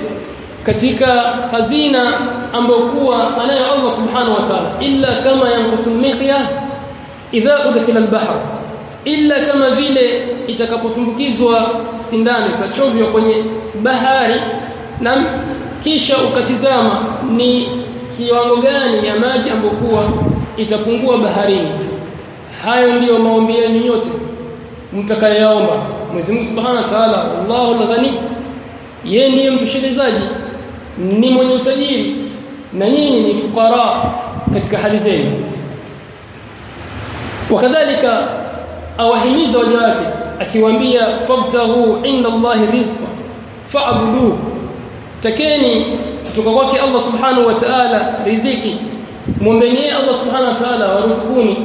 katika hazina ambayo kuwa anayo Allah subhanahu wa ta'ala. Illa kama yanqusul mikhya idha udkhila al-bahr. Illa kama vile itakapotumbukizwa sindano ikachovya kwenye bahari. Na kisha ukatizama ni kiwango gani ya maji ambokuwa itapungua baharini. Hayo ndiyo maombi yenu yote mtakayoomba Mwenyezi Mungu Subhanahu wa Ta'ala Allahu al-Ghani yeye ndiye mtushirizaji ni mwenye utajiri na nyinyi ni fukara katika hali zenu. Wakadhalika awahimiza waja wake akiwaambia fabtahu inda Allahi rizqa fa'budu takeni kutoka kwake Allah subhanahu wa ta'ala riziki. Muombeeni Allah subhanahu wa ta'ala waruzukuni.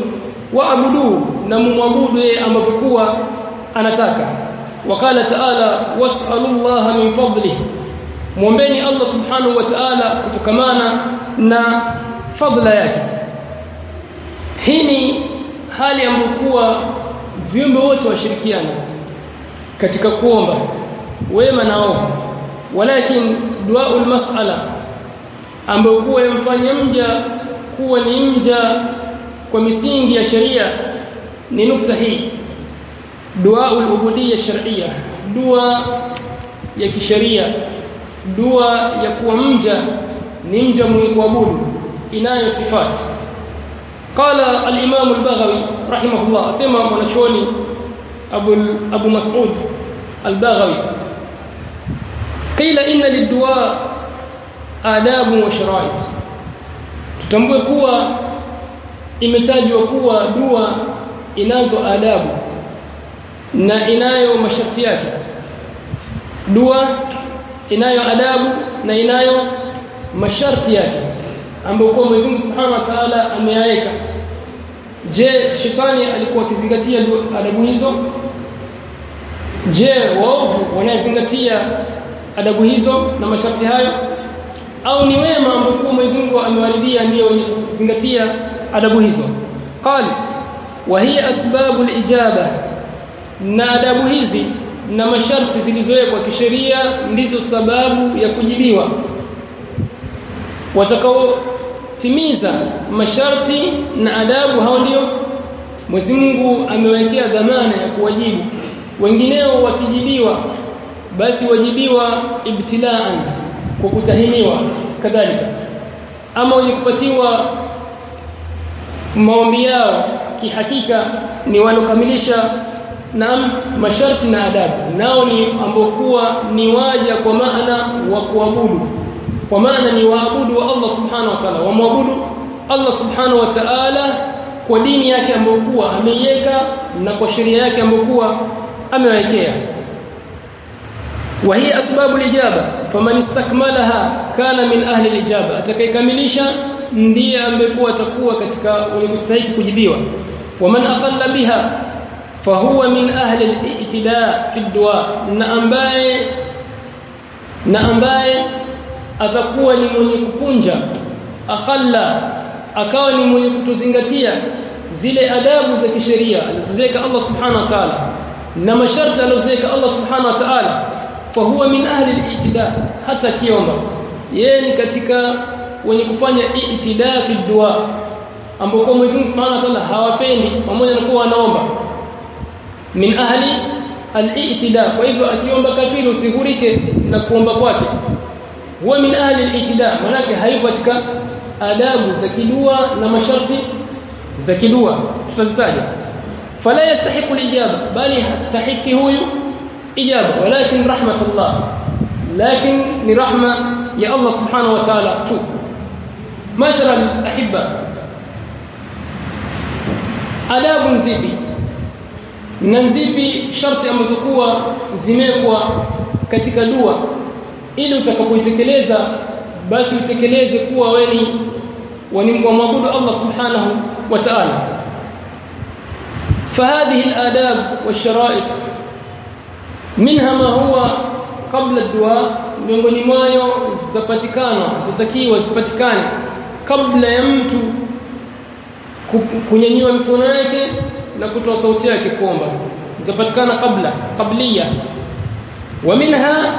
Waabudu na mumwabudu yeye ambavyokuwa anataka. Wakala ta'ala was'alullaha min fadlihi. Muombeni Allah subhanahu wa ta'ala kutokamana na fadla yake. Hii ni hali ambokuwa viumbe wote washirikiana katika kuomba wema na ovu walakin duaul mas'ala ambayo kuwa yamfanya mja kuwa ni mja kwa misingi ya sheria ni nukta hii. Duaul ubudiyya shar'iyya dua ya kisheria dua ya kuwa mja ni mja mwenye inayo sifati qala al-imam al-baghawi rahimahullah asema mwanachuoni abu abu mas'ud al-baghawi qila inna lid-du'a adabu wa sharait tutambue kuwa imetajwa kuwa dua inazo adabu na inayo masharti yake. Dua inayo adabu na inayo masharti yake ambayo kwa Mwenyezi Mungu Subhanahu wa Ta'ala ameyaweka je shetani alikuwa akizingatia adabu hizo? Je waovu wanazingatia adabu hizo na masharti hayo au ni wema ambao Mwenyezi Mungu amewaridhia ndio zingatia adabu hizo. Qali wa hiya asbabu al-ijaba na adabu hizi na masharti zilizowekwa kisheria ndizo sababu ya kujibiwa. Watakaotimiza masharti na adabu hao ndio Mwenyezi Mungu amewekea dhamana ya kuwajibu. Wengineo wakijibiwa basi wajibiwa ibtilaan kwa kutahiniwa kadhalika. Ama wenye kupatiwa maombi yao kihakika ni walokamilisha na masharti na adabu. Nao ni ambokuwa ni waja kwa maana wa kuabudu. Kwa maana ni waabudu wa Allah subhanahu wa ta'ala. Wamwabudu Allah subhanahu wa ta'ala kwa dini yake ambokuwa ameiweka na kwa sheria yake ambokuwa amewekea وهي اسباب الاجابه فمن استكملها كان من اهل الاجابه atakayekamilisha ndiye ambekuwa atakuwa katika wenye kustahili kujibiwa waman aqalla biha fahuwa min ahli al-i'tida fi ad-du'a na ambaye na ambaye atakuwa ni mwenye kupunja akhalla akawa ni mwenye kutozingatia zile adabu za kisheria alizoweka Allah subhanahu wa ta'ala na masharti alizoweka Allah subhanahu wa ta'ala fahuwa min ahli al-i'tida hata kiomba yeye ni katika wenye kufanya i'tida fi dua ambapo Mwenyezi Mungu Subhanahu wa Ta'ala hawapendi pamoja na kuwa anaomba min ahli al-i'tida kwa hivyo akiomba kafiri usihurike na kuomba kwake. Huwa min ahli al-i'tida manake hayuko katika adabu za kidua na masharti za kidua. Tutazitaja. Fala yastahiqu al-ijaba bali hastahiki huyu إجابة. ولكن رحمة الله. لكن لرحمة يا الله سبحانه وتعالى. تو. ما شاء الأحبة. أحبة أداب زيبي ننزيبي شرط أمزقوة زميقوة كتك دوة إلي تكبو يتكليزة بس يتكليزة قوة ويني. ونمو مقود الله سبحانه وتعالى. فهذه الآداب والشرائط minha ma huwa kabla dua miongoni mwayo zapatikana zitakiwa zipatikane. Kabla ya mtu kunyanyua mikono yake na kutoa sauti yake kuomba. Zapatikana kabla kablia wa minha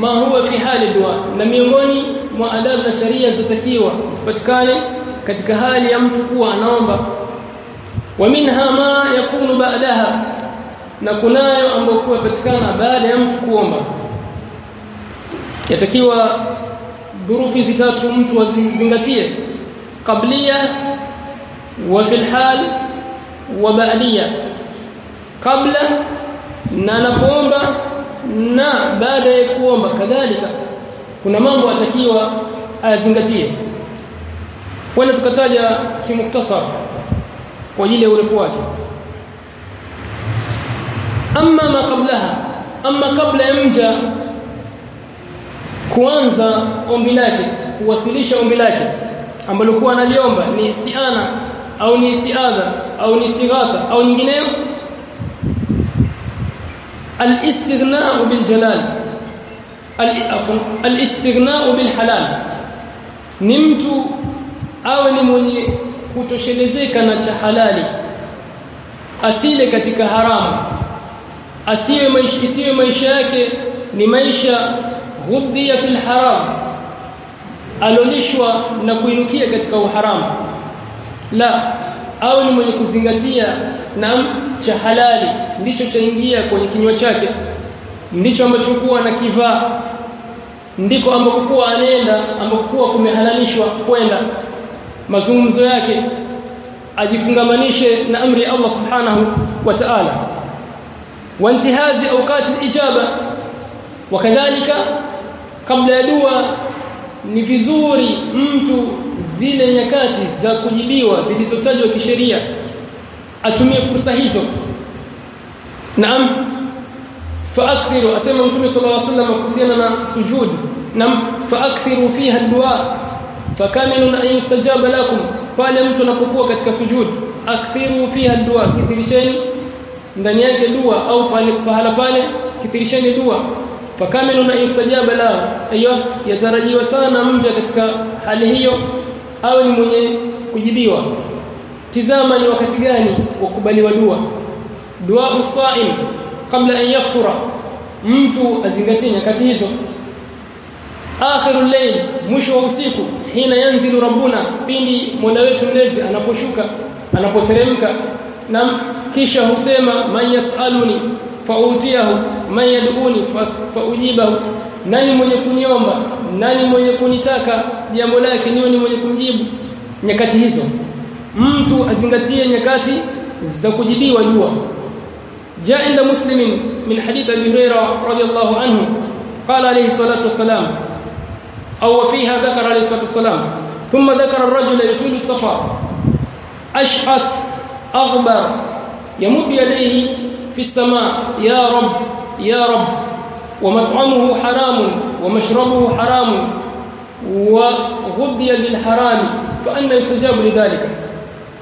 ma huwa fi hali dua na miongoni mwa adabu na sharia zitakiwa zipatikane katika hali ya mtu kuwa anaomba. Wa minha ma yakunu ba'daha na kunayo ambayo kupatikana patikana baada ya mtu kuomba. Yatakiwa dhurufi zitatu mtu azizingatie. Qablia wa fil hal wa ba'dia kabla na anapoomba na baada ya kuomba kadhalika. Kuna mambo atakiwa azingatie wala tukataja kimuktasar kwa ajili ya urefu wake أما ما قبلها أما قبل يمجى كوانزا أمبلاك وسليش أمبلاك أما لو كوانا اليوم نيستيانا أو نيستيادة أو نيستيغاطة أو نيجنين الاستغناء بالجلال الاستغناء بالحلال. نمت أو نمني كتشلزيك نتش حلالي أسيلك تك حرام. Asiwe maisha isiwe maisha yake ni maisha ghudhiya fil haram. Alolishwa na kuinukia katika uharamu. La au ni mwenye kuzingatia na cha halali ndicho chaingia kwenye kinywa chake. Ndicho ambacho kuwa na kivaa ndiko ambako kuwa anaenda ambako kuwa kumehalalishwa kwenda. Mazungumzo yake ajifungamanishe na amri ya Allah subhanahu wa ta'ala wa اوقات الاجابه وكذلك kabla ya dua ni vizuri mtu zile nyakati za kujibiwa zilizotajwa kisheria atumie fursa hizo. Naam faakthiru asema mtume sallallahu alaihi wasallam kuhusiana na sujud. Naam faakthiru fiha dua fakamilu an yustajaba lakum. Pale mtu anapokuwa katika sujud akthiru fiha dua kithirisheni ndani yake dua au pale pahala pale kithirisheni dua. Fakamilu na yustajaba la ayo yatarajiwa sana mja katika hali hiyo awe ni mwenye kujibiwa. Tizama ni wakati gani wakubaliwa dua. Dua usaim kabla an yaftura mtu azingatie nyakati hizo. Akhiru layl mwisho wa usiku hina yanzilu rabbuna pindi mola wetu mlezi anaposhuka anapoteremka na kisha husema man yasaluni fautiyahu man yad'uni faujibahu nani mwenye kuniomba? Nani mwenye kunitaka? Jambo lake niwe ni mwenye kumjibu. Nyakati hizo mtu azingatie nyakati za kujibiwa jua. Jaa inda muslimin min hadith abi hurairah radiyallahu anhu qala alayhi salatu wassalam aw fiha dhakara alayhi salatu wassalam thumma dhakara ar-rajula yatulu safa ash'ath أغبر يمد يديه في السماء يا رب يا رب. ومطعمه حرام ومشربه حرام وغذي للحرام فأنا يستجاب لذلك.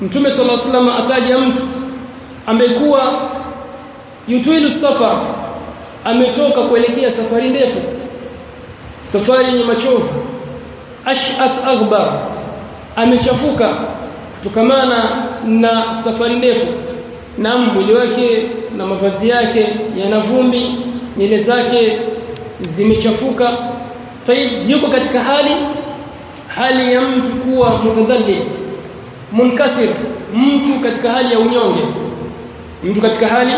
متومي صلى الله عليه وسلم أتاج يمت أمكوا يطويل السفر أمتوك كوليكي سفاري ديفو سفاري مشوف أشأت أغبر أمشفوك أمشفوك kutokamana na safari ndefu. Na mwili wake na mavazi yake yana vumbi nywele zake zimechafuka. Tayib yuko katika hali hali ya mtu kuwa mutadhallil munkasir mtu katika hali ya unyonge. Mtu katika hali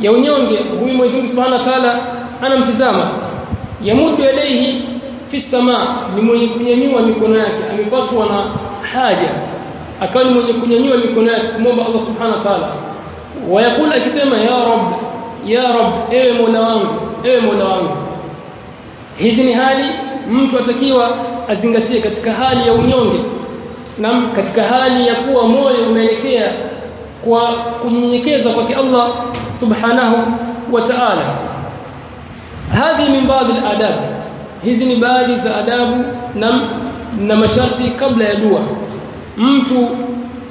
ya unyonge huyu Mwenyezi Mungu Subhanahu wa Ta'ala anamtizama. Yamudu yadaihi fi sama ni mwenye kunyanyua mikono yake amepatwa na haja akawa ni mwenye kunyanyua mikono yake kumomba Allah Subhanahu wa Ta'ala. Wayakula akisema ya rab ya rab ewe mola wangu ewe mola wangu. Hizi ni hali mtu atakiwa azingatie katika hali ya unyonge na katika hali ya kuwa moyo umeelekea kwa kunyenyekeza kwake Allah subhanahu wa ta'ala. Hadhi min baadhi al-adab. Hizi ni baadhi za adabu na na masharti kabla ya dua mtu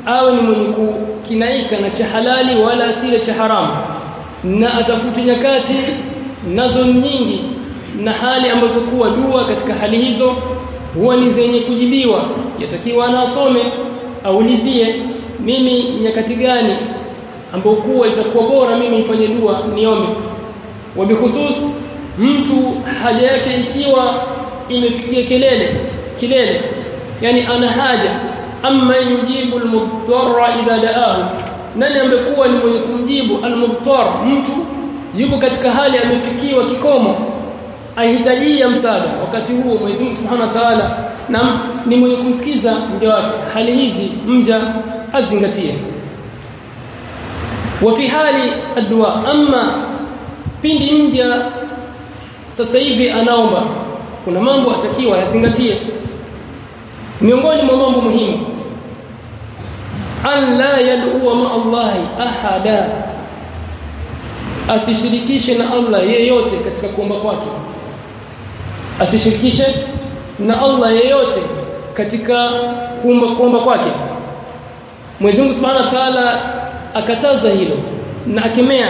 awe ni mwenye kukinaika na cha halali wala asile cha haramu na atafute nyakati nazo nyingi na hali ambazo kuwa dua katika hali hizo huwa ni zenye kujibiwa. Yatakiwa na asome aulizie mimi nyakati gani ambapo kuwa itakuwa bora mimi nifanye dua niombe? Wa bikhusus mtu haja yake ikiwa imefikia kelele kilele yani ana haja amma yujibu almudtarra idha daahu. Nani ambekuwa ni mwenye kumjibu almudtar mtu yuko katika hali amefikiwa kikomo ahitajia msaada. Wakati huo Mwenyezi Mungu Subhanahu wa Ta'ala na ni mwenye kumsikiza mja wake. Hali hizi mja azingatie wa fi hali adwa amma pindi mja sasa hivi anaomba kuna mambo atakiwa yazingatie. Miongoni mwa mambo muhimu an la yad'u ma Allah ahada asishirikishe na Allah yeyote katika kuomba kwake asishirikishe na Allah yeyote katika kuomba kuomba kwake Mwenyezi Mungu Subhanahu wa Ta'ala akataza hilo na akemea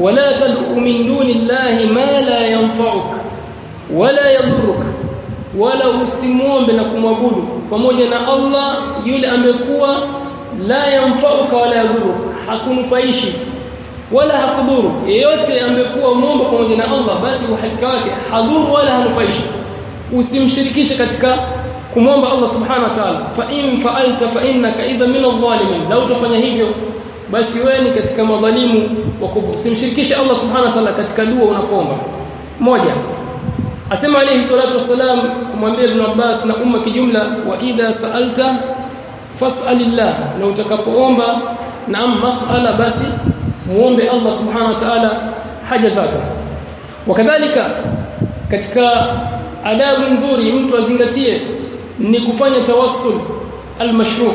wala tad'u min duni llahi ma la yanfa'uk wala yadhurruk wala usimuombe na kumwabudu pamoja na Allah yule amekuwa la yanfa'uka wala yadhurruk hakunufaishi wala hakudhuru yeyote ambekuwa muomba pamoja na Allah basi uhakika wake hadhuru wala hanufaishi usimshirikishe katika kumwomba Allah subhanahu wa ta'ala fa in fa'alta fa innaka idha min adh-dhalimin lau utafanya hivyo basi wewe ni katika madhalimu usimshirikishe Allah subhanahu wa ta'ala katika dua unapoomba moja asema alayhi salatu wasalam kumwambia ibn Abbas na umma kijumla wa idha sa'alta fas'alillah na utakapoomba naam mas'ala basi muombe Allah subhanahu wa ta'ala haja zako wakadhalika katika adabu nzuri mtu azingatie ni kufanya tawassul almashru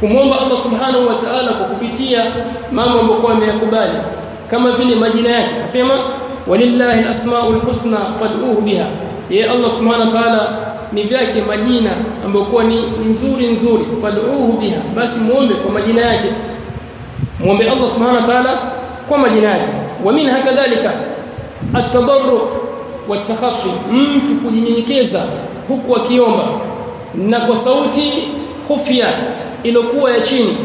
kumwomba Allah subhanahu wa ta'ala kwa kupitia mambo ambayo ameyakubali kama vile majina yake. Asema walillahi alasmaul husna fad'uhu biha. Ye Allah subhanahu wa ta'ala ni vyake majina ambayo ni nzuri nzuri fad'uhu biha basi muombe kwa majina yake muombe Allah subhanahu wa ta'ala kwa majina yake wa min hakadhalika at-tadarru wat-takhaffi mtu kujinyenyekeza huku akiomba na kwa sauti khufya iliyokuwa ya chini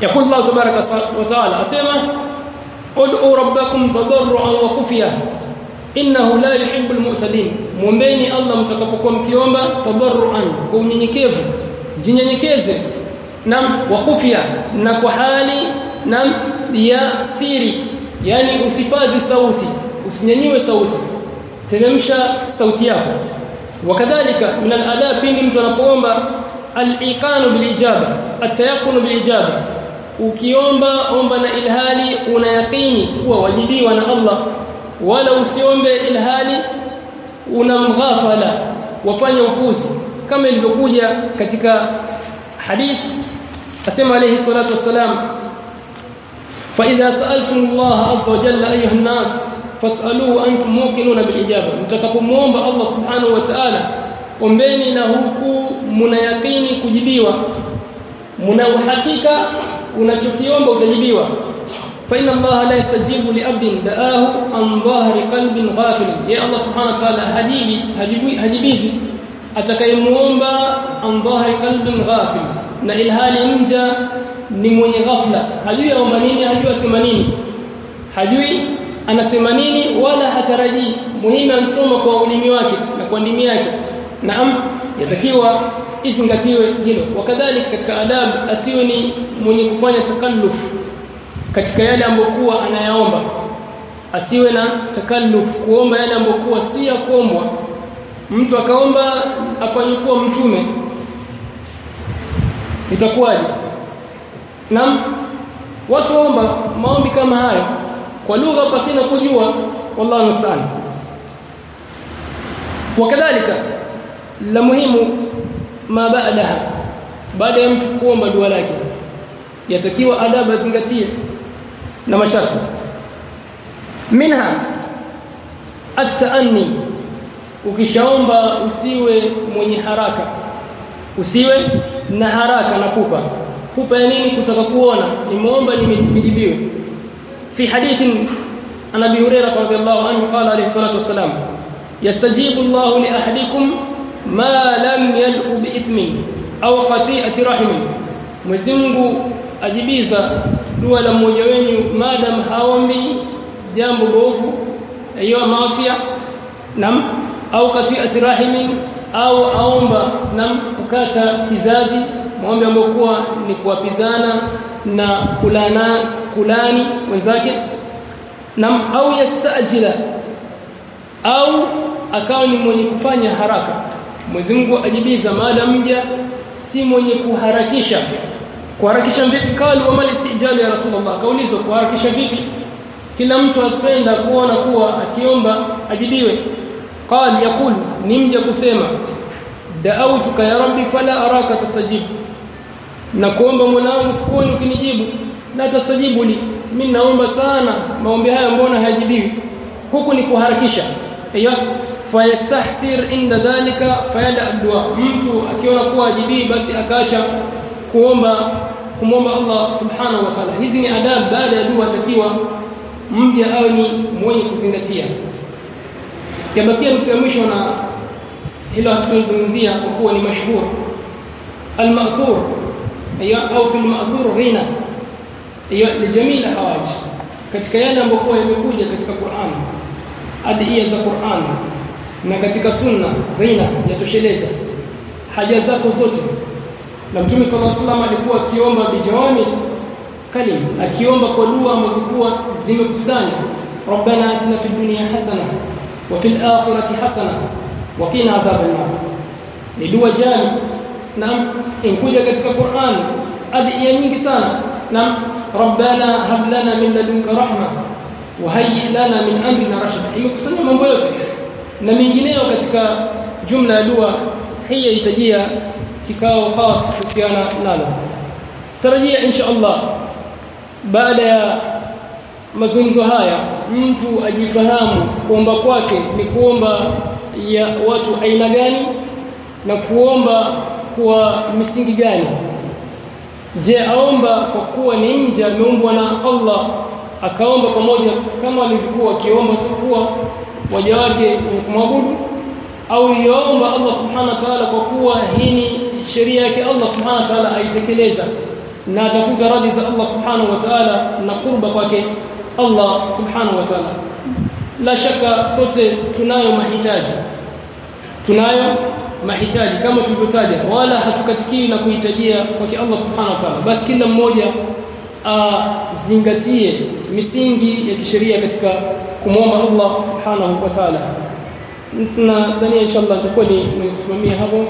yakul Allah tabaraka wa taala asema ud'u rabbakum tadarruan wa khufya innahu la muombeni Allah mtakapokuwa mkiomba tadarruan kwa unyenyekevu. Jinyenyekeze. Nam wa khufya na kwa hali nam ya siri. Yani usipazi sauti usinyanyue sauti. Teremsha sauti yako. Wakadhalika min al-adab pindi mtu anapoomba al-iqanu bil-ijaba at-tayaqqunu bil-ijaba. Ukiomba omba na ilhali una yaqini kuwa wajibiwa na Allah. Wala usiombe ilhali una mghafala wafanya upuzi kama ilivyokuja katika hadith asema alayhi salatu wassalam fa idha sa'altum Allah azza wa jalla ayuha an-nas fas'aluhu antum muqinuna bil ijaba. Mtakapomuomba Allah subhanahu wa ta'ala ombeni na huku muna yaqini kujibiwa muna uhakika unachokiomba utajibiwa fa inna Allah la yastajibu li abdin da'ahu an dhahri qalbin ghafil. Ya Allah subhanahu wa ta'ala hajibi hajibi hajibizi atakayemuomba an dhahri qalbin ghafil. Na ilhali nja ni mwenye ghafla. Hajui aomba nini hajui asema nini. Hajui anasema nini wala hatarajii. Muhimu ansoma kwa ulimi wake na kwa ndimi yake. Naam yatakiwa izingatiwe hilo. Wakadhalika katika adabu asiwe ni mwenye kufanya takalluf katika yale ambokuwa anayaomba. Asiwe na takalluf kuomba yale ambokuwa si ya kuombwa. Mtu akaomba afanye kuwa mtume itakuwaje? Na watu waomba maombi kama haya kwa lugha pasina kujua wallahu musta'an. Wakadhalika la muhimu ma baadaha baada ya mtu kuomba dua lake yatakiwa adabu azingatie na masharti. Minha at-ta'anni ukishaomba usiwe mwenye haraka. Usiwe na haraka na pupa. Pupa ya nini kutaka kuona? Nimeomba nimejibiwe fi hadithin an abi hurairah radhiyallahu anhu qala alayhi salatu wassalam yastajibu Allahu li ahadikum ma lam yadu bi ithmin aw qati'ati rahimin. Mwenyezi ajibiza dua la mmoja wenu madam haombi jambo bovu hiyo maasiya nam au qati'ati rahimi au aomba nam kukata kizazi maombi ambayo kuwa ni kuwapizana na kulana kulani wenzake nam au yastajila au akawa ni mwenye kufanya haraka. Mwenyezi Mungu ajibiza maada mja si mwenye kuharakisha kuharakisha vipi? Kali wa mali sijali ya Rasulullah. Kaulizwa kuharakisha vipi? Kila mtu apenda kuona kuwa akiomba ajidiwe qali yakul nimja kusema da'awtuka ya rabbi fala araka tastajib. Na kuomba mwanangu sikuoni ukinijibu. La tastajibu li mimi naomba sana maombi haya mbona hayajibiwi? Huku ni kuharakisha. Aiyo fayastahsir inda dhalika fayada dua. Mtu akiona kuwa ajibii basi akaacha kuomba kumomba Allah subhanahu wa ta'ala. Hizi ni adabu baada ya dua takiwa mja awe ni mwenye kuzingatia. Yabakia nukta ya mwisho na hilo atakuzungumzia kwa kuwa ni mashhur. Al-ma'thur ayo au fil ma'thur ghina ni jamii hawaj. Katika yale ambayo yamekuja katika Qur'an. Adhiya za Qur'an. Na katika sunna ghina yatosheleza. Haja zako zote na mtume sallallahu alaihi wasallam alikuwa akiomba bijawami kalim akiomba kwa dua ambazo zimekusanya rabbana atina fid dunya hasana wa fil akhirati hasana wa qina adhaban ni dua jani. Na inkuja katika Qur'an. Adhiya nyingi sana. Na rabbana hab lana min ladunka rahma wa hayyi lana min amrina rashada. Imekusanya mambo yote. Na mengineyo katika jumla ya dua hii yahitajia kikao khas kuhusiana nalo. Tarajia insha Allah baada ya mazungumzo haya mtu ajifahamu kuomba kwake ni kuomba ya watu aina gani na kuomba kwa misingi gani. Je aomba kwa kuwa ni nje ameumbwa na Allah akaomba pamoja kama alivyokuwa akiomba sikuwa waja wake kumwabudu? Au yaomba Allah subhanahu wa ta'ala kwa kuwa hii ni sheria yake Allah subhanahu wa ta'ala aitekeleza. Na atafuta radhi za Allah subhanahu wa ta'ala na kurba kwake Allah subhanahu wa ta'ala. La shaka sote tunayo mahitaji. Tunayo mahitaji kama tulivyotaja wala hatukatikiwi na kuhitajia kwake Allah subhanahu wa ta'ala. Basi kila mmoja azingatie misingi ya kisheria katika kumwomba Allah subhanahu wa ta'ala. Na ndani inshallah tutakuwa ni kusimamia hapo